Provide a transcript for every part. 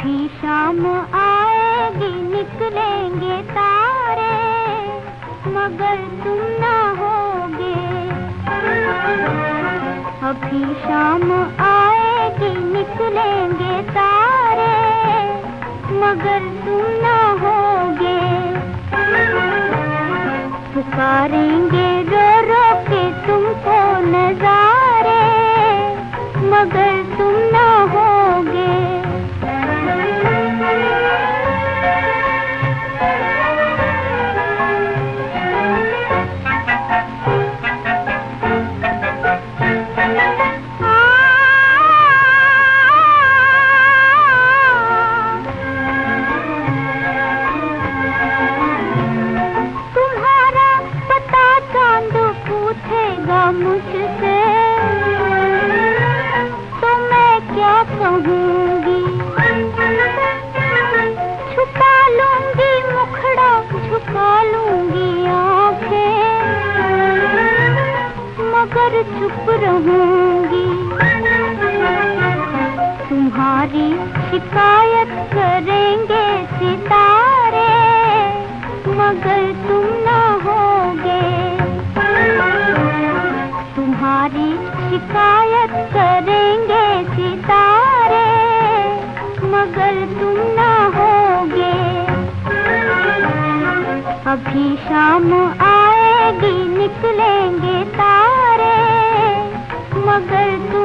अभी शाम आएगी, निकलेंगे तारे, मगर तुम ना होगे। अभी शाम आएगी, निकलेंगे तारे, मगर तुम ना होगे। पुकारेंगे पूछेगा मुझसे। तो मैं क्या कहूँगी? छुपा लूँगी मुखड़ा झुका लूँगी आँखें। मगर चुप रहूँगी। तुम्हारी शिकायत करेंगे तुम्हारी शिकायत करेंगे सितारे, मगर तुम ना होगे। अभी शाम आएगी, निकलेंगे तारे, मगर तुम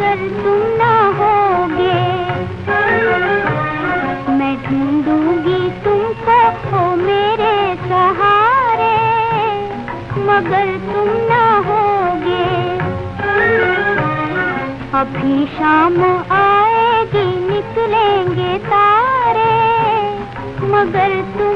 मगर तुम ना होगे। मैं ढूंढूँगी तुमको हो मेरे सहारे। मगर तुम ना होगे। अभी शाम आएगी, निकलेंगे तारे। मगर तुम